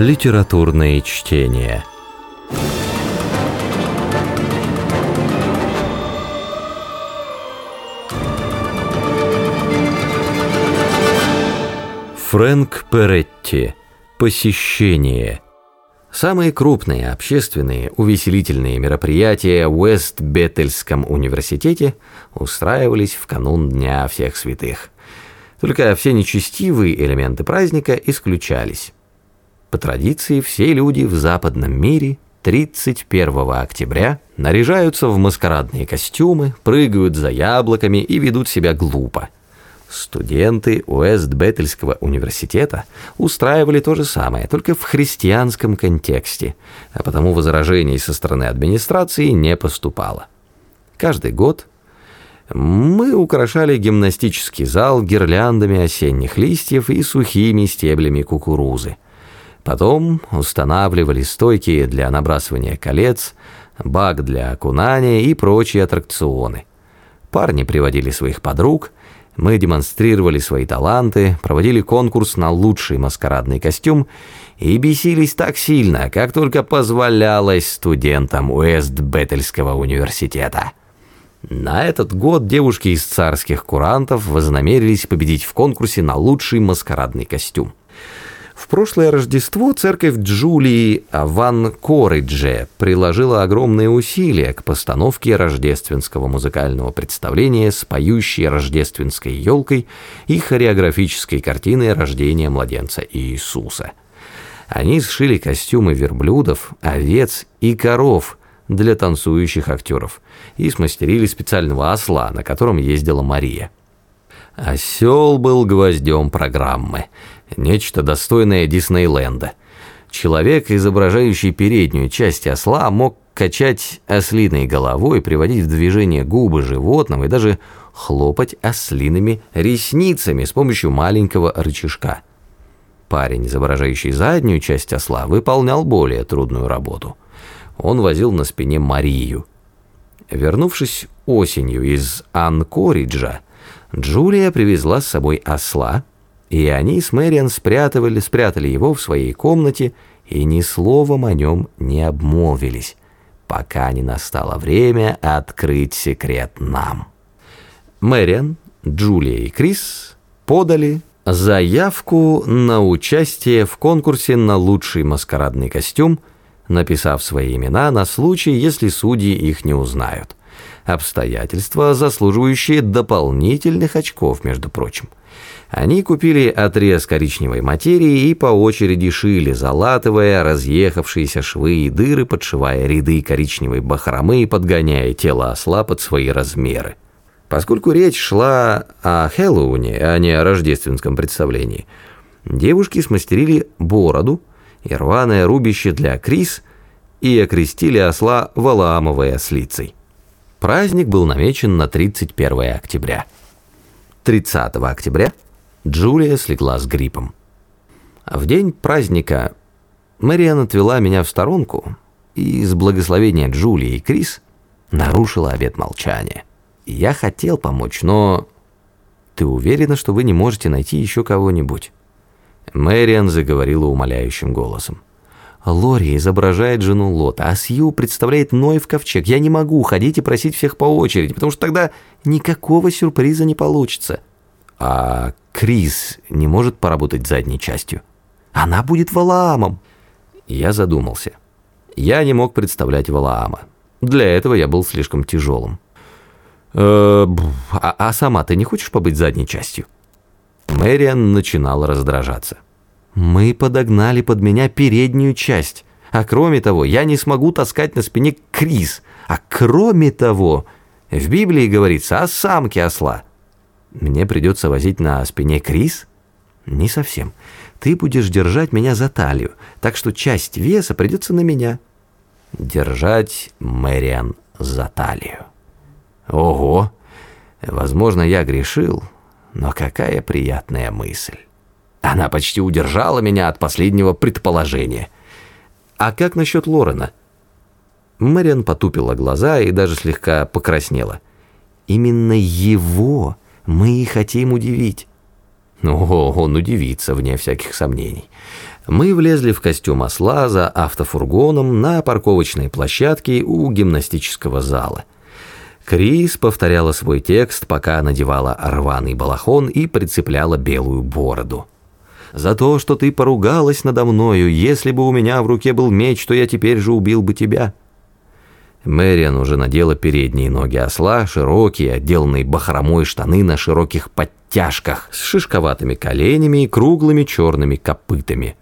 Литературные чтения. Фрэнк Перетти. Посещение. Самые крупные общественные увеселительные мероприятия в Уэст-Беттельском университете устраивались в канун Дня всех святых. Только все нечестивые элементы праздника исключались. По традиции все люди в западном мире 31 октября наряжаются в маскарадные костюмы, прыгают за яблоками и ведут себя глупо. Студенты Уэст-Беттельского университета устраивали то же самое, только в христианском контексте, а потому возражений со стороны администрации не поступало. Каждый год мы украшали гимнастический зал гирляндами осенних листьев и сухими стеблями кукурузы. Потом устанавливали стойки для набрасывания колец, бак для окунания и прочие аттракционы. Парни приводили своих подруг, мы демонстрировали свои таланты, проводили конкурс на лучший маскарадный костюм и бесились так сильно, как только позволялось студентам Уэст-Беттельского университета. На этот год девушки из царских курантов вознамерились победить в конкурсе на лучший маскарадный костюм. В прошлое Рождество церковь Джулии Ван Коридже приложила огромные усилия к постановке рождественского музыкального представления с поющей рождественской елкой и хореографической картиной рождения младенца Иисуса. Они сшили костюмы верблюдов, овец и коров для танцующих актеров и смастерили специального осла, на котором ездила Мария. Осел был гвоздем программы – Нечто достойное Диснейленда. Человек, изображающий переднюю часть осла, мог качать ослиной головой, приводить в движение губы животного и даже хлопать ослиными ресницами с помощью маленького рычажка. Парень, изображающий заднюю часть осла, выполнял более трудную работу. Он возил на спине Марию. Вернувшись осенью из Анкориджа, Джулия привезла с собой осла, и они с Мэриан спрятали, спрятали его в своей комнате и ни словом о нем не обмолвились, пока не настало время открыть секрет нам. Мэриан, Джулия и Крис подали заявку на участие в конкурсе на лучший маскарадный костюм, написав свои имена на случай, если судьи их не узнают. Обстоятельства, заслуживающие дополнительных очков, между прочим. Они купили отрез коричневой материи и по очереди шили, залатывая разъехавшиеся швы и дыры, подшивая ряды коричневой бахромы и подгоняя тело осла под свои размеры. Поскольку речь шла о Хэллоуне, а не о рождественском представлении, девушки смастерили бороду и рваное рубище для Крис и окрестили осла Валаамовой ослицей. Праздник был намечен на 31 октября. 30 октября Джулия слегла с гриппом. В день праздника Мэриан отвела меня в сторонку и с благословения Джулии и Крис нарушила обет молчания. Я хотел помочь, но... Ты уверена, что вы не можете найти еще кого-нибудь? Мэриан заговорила умоляющим голосом. Лори изображает жену Лота, а Сью представляет Ной в ковчег. Я не могу ходить и просить всех по очереди, потому что тогда никакого сюрприза не получится. А Крис не может поработать задней частью? Она будет Валаамом. Я задумался. Я не мог представлять Валаама. Для этого я был слишком тяжелым. «Э, а, а сама ты не хочешь побыть задней частью? Мэриан начинала раздражаться. Мы подогнали под меня переднюю часть. А кроме того, я не смогу таскать на спине Крис. А кроме того, в Библии говорится о самке осла. Мне придется возить на спине Крис? Не совсем. Ты будешь держать меня за талию, так что часть веса придется на меня. Держать Мэриан за талию. Ого! Возможно, я грешил, но какая приятная мысль. Она почти удержала меня от последнего предположения. А как насчет Лорена? Мэриан потупила глаза и даже слегка покраснела. Именно его мы хотим удивить. Ну, он удивится, вне всяких сомнений. Мы влезли в костюм осла за автофургоном на парковочной площадке у гимнастического зала. Крис повторяла свой текст, пока надевала рваный балахон и прицепляла белую бороду. «За то, что ты поругалась надо мною, если бы у меня в руке был меч, то я теперь же убил бы тебя». Мэриан уже надела передние ноги осла, широкие, отделанные бахромой штаны на широких подтяжках, с шишковатыми коленями и круглыми черными копытами.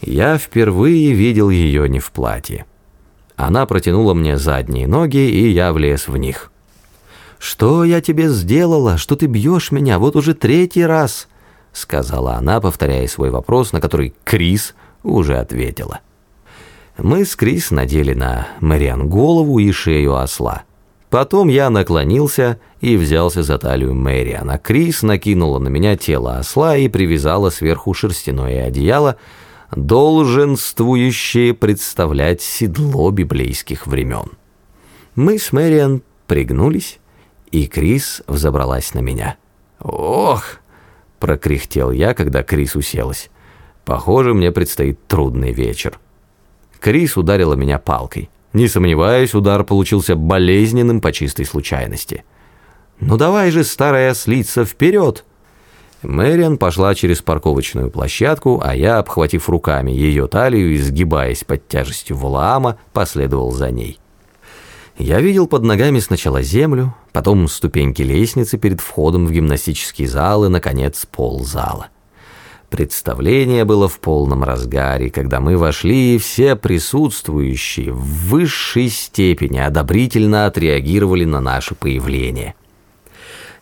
Я впервые видел ее не в платье. Она протянула мне задние ноги, и я влез в них. «Что я тебе сделала, что ты бьешь меня вот уже третий раз?» Сказала она, повторяя свой вопрос, на который Крис уже ответила. Мы с Крис надели на Мэриан голову и шею осла. Потом я наклонился и взялся за талию Мэриан, а Крис накинула на меня тело осла и привязала сверху шерстяное одеяло, долженствующее представлять седло библейских времен. Мы с Мэриан пригнулись, и Крис взобралась на меня. «Ох!» — прокряхтел я, когда Крис уселась. «Похоже, мне предстоит трудный вечер». Крис ударила меня палкой. Не сомневаюсь, удар получился болезненным по чистой случайности. «Ну давай же, старая ослица, вперед!» Мэриан пошла через парковочную площадку, а я, обхватив руками ее талию и сгибаясь под тяжестью Валаама, последовал за ней. Я видел под ногами сначала землю, потом ступеньки лестницы перед входом в гимнастический зал и, наконец, пол зала. Представление было в полном разгаре, когда мы вошли, и все присутствующие в высшей степени одобрительно отреагировали на наше появление.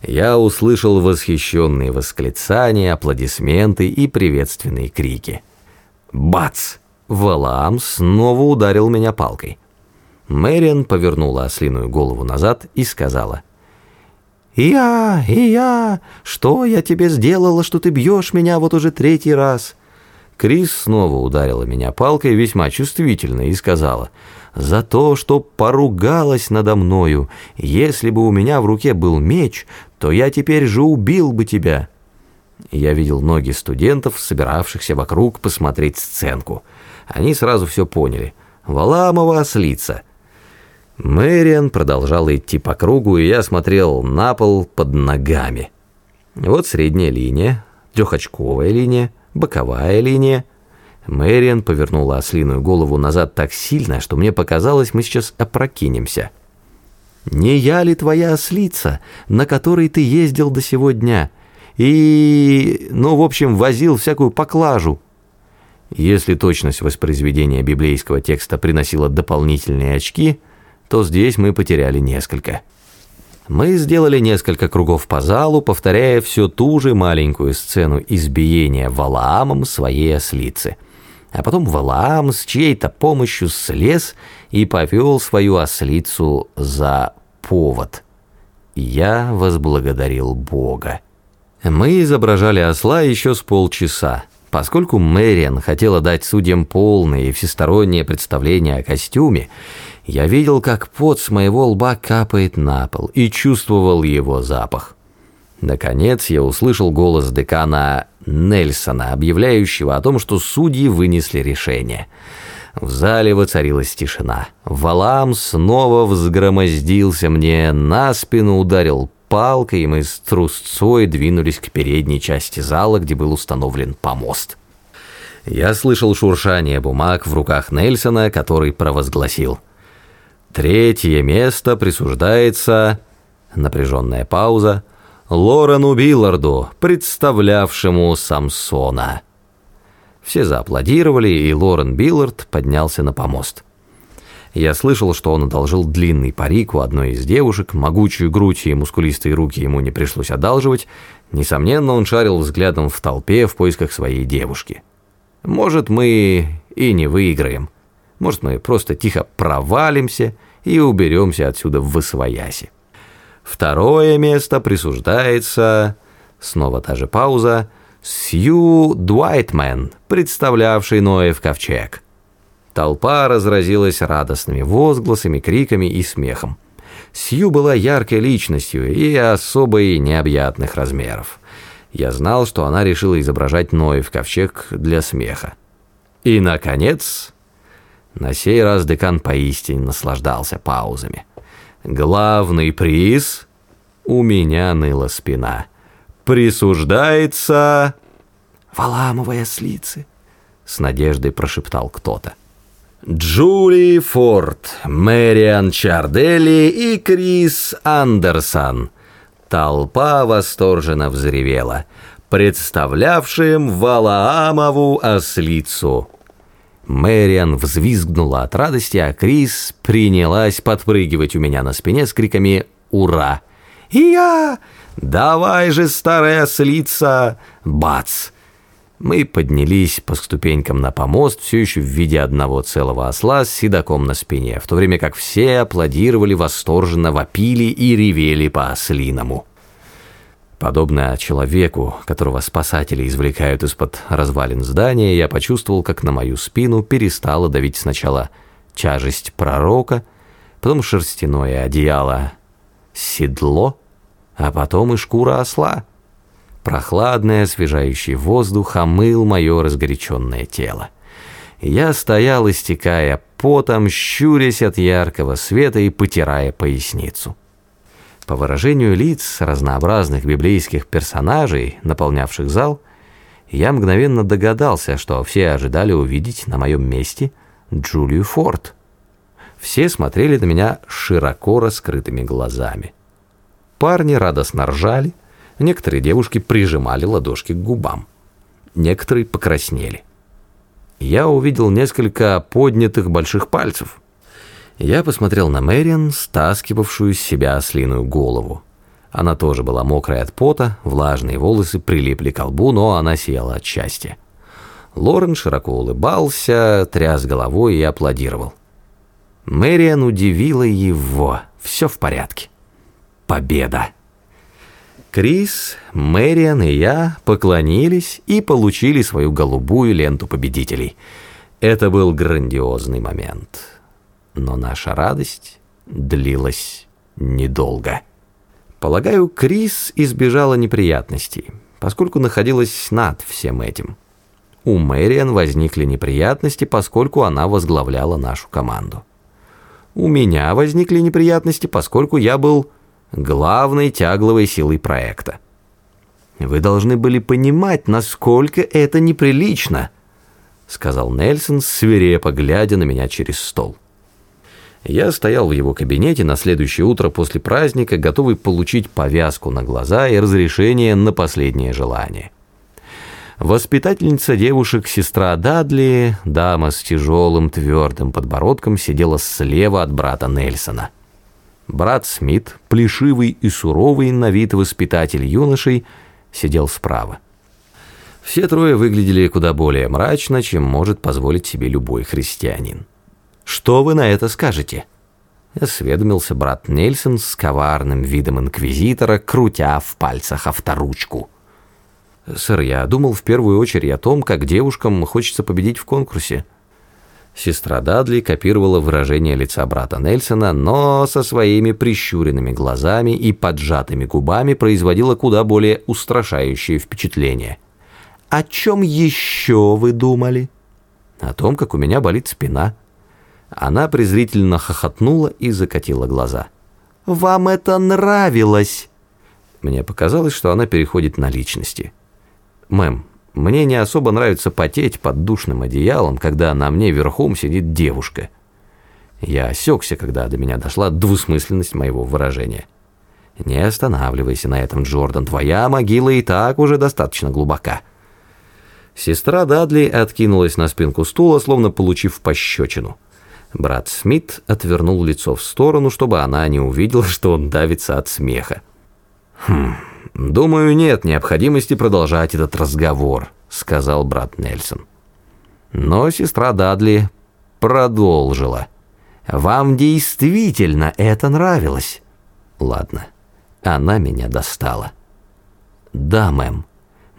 Я услышал восхищенные восклицания, аплодисменты и приветственные крики. Бац! Валаам снова ударил меня палкой. Мэриан повернула ослиную голову назад и сказала — «И я, и я! Что я тебе сделала, что ты бьешь меня вот уже третий раз?» Крис снова ударила меня палкой весьма чувствительно и сказала, «За то, что поругалась надо мною. Если бы у меня в руке был меч, то я теперь же убил бы тебя». Я видел ноги студентов, собиравшихся вокруг посмотреть сценку. Они сразу все поняли. «Валамова ослица!» Мэриан продолжала идти по кругу, и я смотрел на пол под ногами. Вот средняя линия, трехочковая линия, боковая линия. Мэриан повернула ослиную голову назад так сильно, что мне показалось, мы сейчас опрокинемся. «Не я ли твоя ослица, на которой ты ездил до сего дня? И, ну, в общем, возил всякую поклажу?» Если точность воспроизведения библейского текста приносила дополнительные очки – то здесь мы потеряли несколько. Мы сделали несколько кругов по залу, повторяя всю ту же маленькую сцену избиения Валаамом своей ослицы. А потом Валаам с чьей-то помощью слез и повел свою ослицу за повод. Я возблагодарил Бога. Мы изображали осла еще с полчаса. Поскольку Мэриан хотела дать судьям полное и всестороннее представление о костюме, я видел, как пот с моего лба капает на пол и чувствовал его запах. Наконец я услышал голос декана Нельсона, объявляющего о том, что судьи вынесли решение. В зале воцарилась тишина. Валам снова взгромоздился мне на спину, ударил палкой, и мы с трусцой двинулись к передней части зала, где был установлен помост. Я слышал шуршание бумаг в руках Нельсона, который провозгласил – Третье место присуждается, напряженная пауза, Лорену Билларду, представлявшему Самсона. Все зааплодировали, и Лорен Биллард поднялся на помост. Я слышал, что он одолжил длинный парик у одной из девушек, могучую грудь и мускулистые руки ему не пришлось одалживать. Несомненно, он шарил взглядом в толпе в поисках своей девушки. Может, мы и не выиграем. Может, мы просто тихо провалимся и уберемся отсюда в Освояси. Второе место присуждается, снова та же пауза, Сью Дуайтмен, представлявший Ноев ковчег. Толпа разразилась радостными возгласами, криками и смехом. Сью была яркой личностью и особой необъятных размеров. Я знал, что она решила изображать Ноев ковчег для смеха. И, наконец, на сей раз декан поистине наслаждался паузами. Главный приз у меня ныла спина. Присуждается... «Валамовые слицы», — с надеждой прошептал кто-то. Джули Форд, Мэриан Чарделли и Крис Андерсон. Толпа восторженно взревела, представлявшим Валаамову ослицу. Мэриан взвизгнула от радости, а Крис принялась подпрыгивать у меня на спине с криками «Ура!» «И я! Давай же, старая ослица!» «Бац!» Мы поднялись по ступенькам на помост, все еще в виде одного целого осла с седаком на спине, в то время как все аплодировали, восторженно вопили и ревели по-ослиному. Подобно человеку, которого спасатели извлекают из-под развалин здания, я почувствовал, как на мою спину перестала давить сначала тяжесть пророка, потом шерстяное одеяло, седло, а потом и шкура осла. Прохладный, освежающий воздух омыл мое разгоряченное тело. Я стоял, истекая потом, щурясь от яркого света и потирая поясницу. По выражению лиц разнообразных библейских персонажей, наполнявших зал, я мгновенно догадался, что все ожидали увидеть на моем месте Джулию Форд. Все смотрели на меня широко раскрытыми глазами. Парни радостно ржали, некоторые девушки прижимали ладошки к губам. Некоторые покраснели. Я увидел несколько поднятых больших пальцев – я посмотрел на Мэриан, стаскивавшую с себя ослиную голову. Она тоже была мокрая от пота, влажные волосы прилипли к лбу, но она сияла от счастья. Лорен широко улыбался, тряс головой и аплодировал. Мэриан удивила его. Все в порядке. Победа. Крис, Мэриан и я поклонились и получили свою голубую ленту победителей. Это был грандиозный момент но наша радость длилась недолго. Полагаю, Крис избежала неприятностей, поскольку находилась над всем этим. У Мэриан возникли неприятности, поскольку она возглавляла нашу команду. У меня возникли неприятности, поскольку я был главной тягловой силой проекта. Вы должны были понимать, насколько это неприлично, сказал Нельсон, свирепо глядя на меня через стол. Я стоял в его кабинете на следующее утро после праздника, готовый получить повязку на глаза и разрешение на последнее желание. Воспитательница девушек, сестра Дадли, дама с тяжелым твердым подбородком, сидела слева от брата Нельсона. Брат Смит, плешивый и суровый на вид воспитатель юношей, сидел справа. Все трое выглядели куда более мрачно, чем может позволить себе любой христианин. Что вы на это скажете?» Осведомился брат Нельсон с коварным видом инквизитора, крутя в пальцах авторучку. «Сэр, я думал в первую очередь о том, как девушкам хочется победить в конкурсе». Сестра Дадли копировала выражение лица брата Нельсона, но со своими прищуренными глазами и поджатыми губами производила куда более устрашающее впечатление. «О чем еще вы думали?» «О том, как у меня болит спина». Она презрительно хохотнула и закатила глаза. «Вам это нравилось?» Мне показалось, что она переходит на личности. «Мэм, мне не особо нравится потеть под душным одеялом, когда на мне верхом сидит девушка». Я осекся, когда до меня дошла двусмысленность моего выражения. «Не останавливайся на этом, Джордан, твоя могила и так уже достаточно глубока». Сестра Дадли откинулась на спинку стула, словно получив пощечину. Брат Смит отвернул лицо в сторону, чтобы она не увидела, что он давится от смеха. «Хм, думаю, нет необходимости продолжать этот разговор», — сказал брат Нельсон. Но сестра Дадли продолжила. «Вам действительно это нравилось?» «Ладно, она меня достала». «Да, мэм,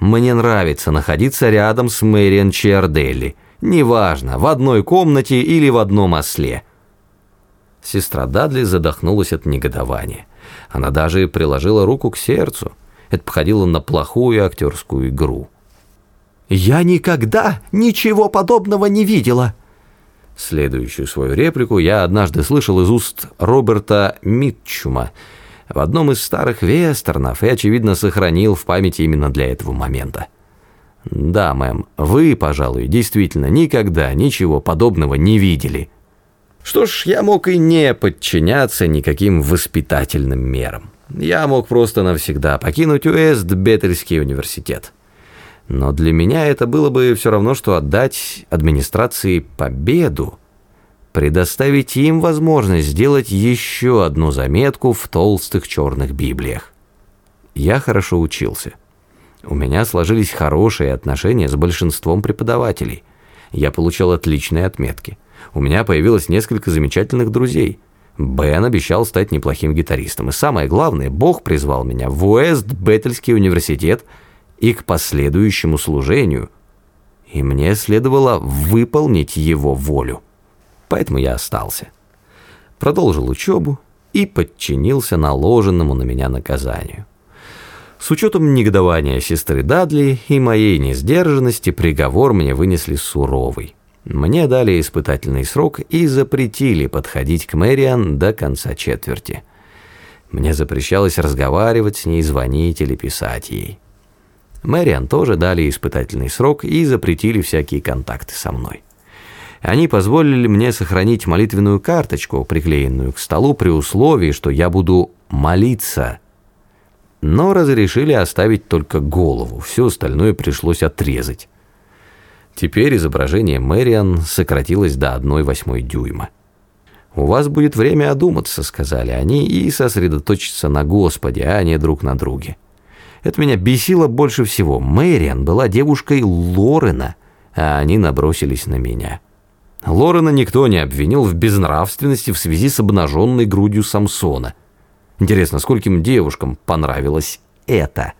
мне нравится находиться рядом с Мэриан Чиарделли», Неважно, в одной комнате или в одном осле. Сестра Дадли задохнулась от негодования. Она даже приложила руку к сердцу. Это походило на плохую актерскую игру. Я никогда ничего подобного не видела. Следующую свою реплику я однажды слышал из уст Роберта Митчума в одном из старых вестернов и, очевидно, сохранил в памяти именно для этого момента. Да, мэм, вы, пожалуй, действительно никогда ничего подобного не видели. Что ж, я мог и не подчиняться никаким воспитательным мерам. Я мог просто навсегда покинуть Уэст-Беттельский университет. Но для меня это было бы все равно, что отдать администрации победу, предоставить им возможность сделать еще одну заметку в толстых черных библиях. Я хорошо учился. У меня сложились хорошие отношения с большинством преподавателей. Я получал отличные отметки. У меня появилось несколько замечательных друзей. Бен обещал стать неплохим гитаристом. И самое главное, Бог призвал меня в Уэст-Беттельский университет – и к последующему служению, и мне следовало выполнить его волю. Поэтому я остался. Продолжил учебу и подчинился наложенному на меня наказанию. С учетом негодования сестры Дадли и моей несдержанности приговор мне вынесли суровый. Мне дали испытательный срок и запретили подходить к Мэриан до конца четверти. Мне запрещалось разговаривать с ней, звонить или писать ей. Мэриан тоже дали испытательный срок и запретили всякие контакты со мной. Они позволили мне сохранить молитвенную карточку, приклеенную к столу при условии, что я буду молиться. Но разрешили оставить только голову, все остальное пришлось отрезать. Теперь изображение Мэриан сократилось до 1,8 дюйма. «У вас будет время одуматься», — сказали они, — «и сосредоточиться на Господе, а не друг на друге». Это меня бесило больше всего. Мэриан была девушкой Лорена, а они набросились на меня. Лорена никто не обвинил в безнравственности в связи с обнаженной грудью Самсона. Интересно, скольким девушкам понравилось это?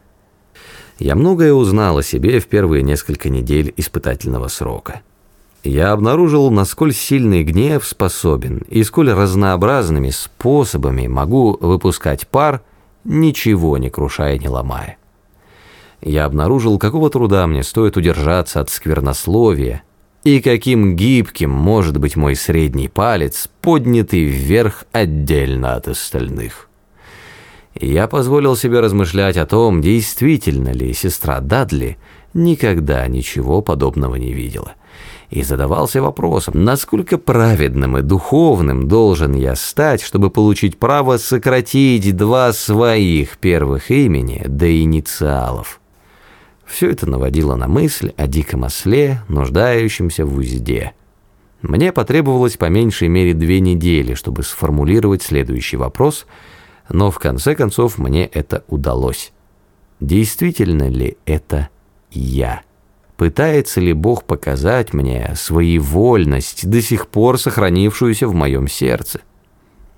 Я многое узнал о себе в первые несколько недель испытательного срока. Я обнаружил, насколько сильный гнев способен и сколь разнообразными способами могу выпускать пар – ничего не крушая, не ломая. Я обнаружил, какого труда мне стоит удержаться от сквернословия, и каким гибким может быть мой средний палец, поднятый вверх отдельно от остальных. Я позволил себе размышлять о том, действительно ли сестра Дадли никогда ничего подобного не видела – и задавался вопросом, насколько праведным и духовным должен я стать, чтобы получить право сократить два своих первых имени до инициалов. Все это наводило на мысль о диком осле, нуждающемся в узде. Мне потребовалось по меньшей мере две недели, чтобы сформулировать следующий вопрос, но в конце концов мне это удалось. Действительно ли это я? Пытается ли Бог показать мне своевольность, до сих пор сохранившуюся в моем сердце?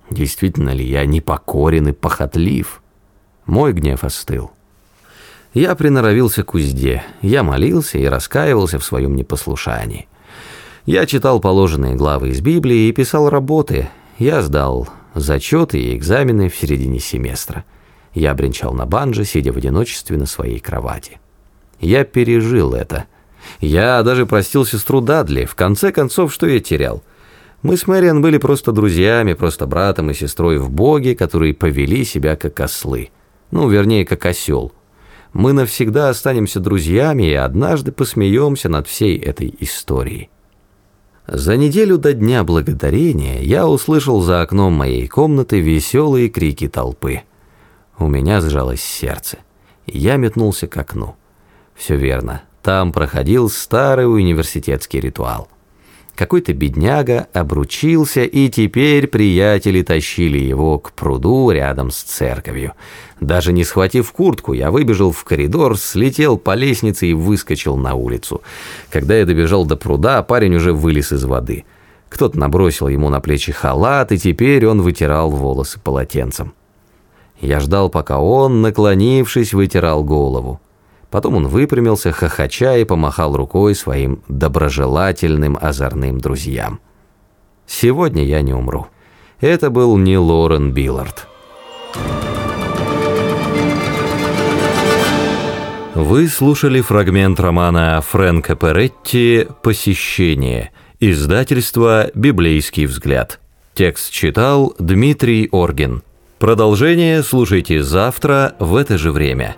Действительно ли я непокорен и похотлив? Мой гнев остыл. Я приноровился к узде, я молился и раскаивался в своем непослушании. Я читал положенные главы из Библии и писал работы. Я сдал зачеты и экзамены в середине семестра. Я бренчал на банже, сидя в одиночестве на своей кровати. Я пережил это. Я даже простил сестру Дадли. В конце концов, что я терял? Мы с Мэриан были просто друзьями, просто братом и сестрой в Боге, которые повели себя как ослы. Ну, вернее, как осел. Мы навсегда останемся друзьями и однажды посмеемся над всей этой историей. За неделю до Дня Благодарения я услышал за окном моей комнаты веселые крики толпы. У меня сжалось сердце. Я метнулся к окну. Все верно, там проходил старый университетский ритуал. Какой-то бедняга обручился, и теперь приятели тащили его к пруду рядом с церковью. Даже не схватив куртку, я выбежал в коридор, слетел по лестнице и выскочил на улицу. Когда я добежал до пруда, парень уже вылез из воды. Кто-то набросил ему на плечи халат, и теперь он вытирал волосы полотенцем. Я ждал, пока он, наклонившись, вытирал голову. Потом он выпрямился, хохоча и помахал рукой своим доброжелательным озорным друзьям. «Сегодня я не умру». Это был не Лорен Биллард. Вы слушали фрагмент романа Фрэнка Перетти «Посещение», издательство «Библейский взгляд». Текст читал Дмитрий Оргин. Продолжение слушайте завтра в это же время.